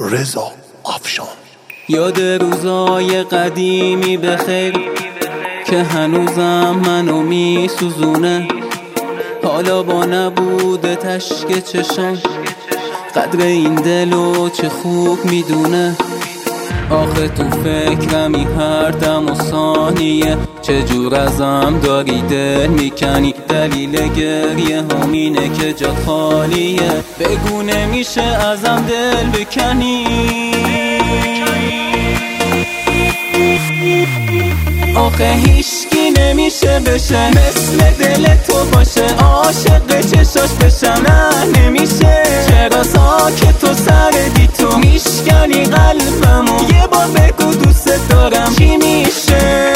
رضا افشان. یاد روزای قدیمی بخیر که هنوزم منو میسوزونه. حالا با نبود تشک چشم قدر این دلو چه خوب می‌دونه. آخه تو فکرمی هر دم و ثانیه چجور ازم داری دل می‌کنی؟ دلیل گریه همینه که جا خالیه. بگو نمیشه ازم دل بکنی. آخه هیشکی نمیشه بشه. مثل دل تو باشه. عاشق چشاش بشم. نه نمیشه. چرا ساکت میشکنی قلبمو؟ یه بار بگو دوست دارم. چی میشه؟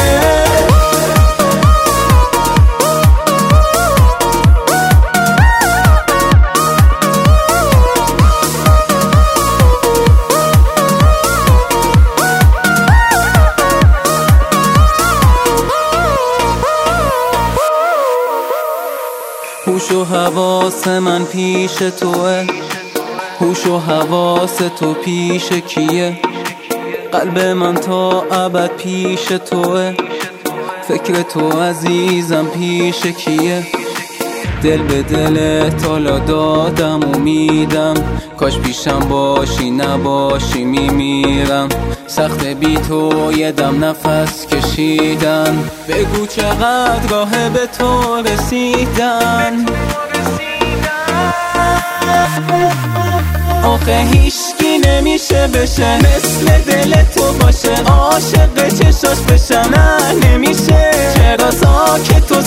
هوش و حواس من پیش توه. هوش و حواس تو پیش کیه؟ قلب من تا ابد پیش توه. فکر تو عزیزم پیش کیه؟ دل به دل تالا دادم و میدم کاش پیشم باشی نباشی میمیرم. سخت بی تو یه دم نفس کشیدن. بگو چقدر راه به تو رسیدن. آخه هیشکی نمیشه بشه. مثل دل تو باشه عاشق چشاش بشم. نه نمیشه. چرا ساکت تو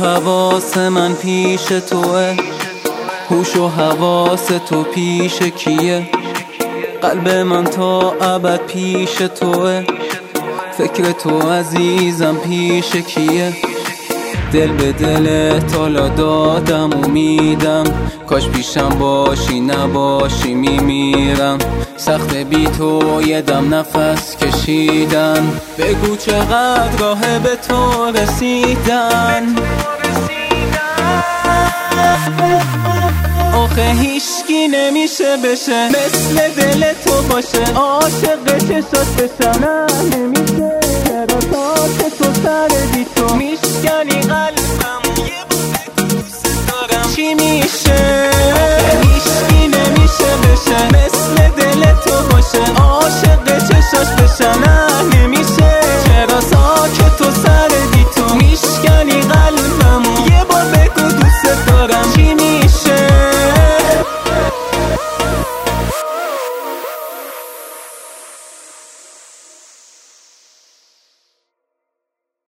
حواس من پیش توه. هوش و حواس تو پیش کیه؟ قلب من تا ابد پیش توه. فکر تو عزیزم پیش کیه؟ دل به دل تالا دادم و میدم کاش پیشم باشی نباشی میمیرم. سخت بی تو یه دم نفس کشیدن. بگو چقدر راه به تو رسیدن. آخه هیشکی نمیشه بشه. مثل دل تو باشه. عاشق چشات بشم نمیشه. ci mi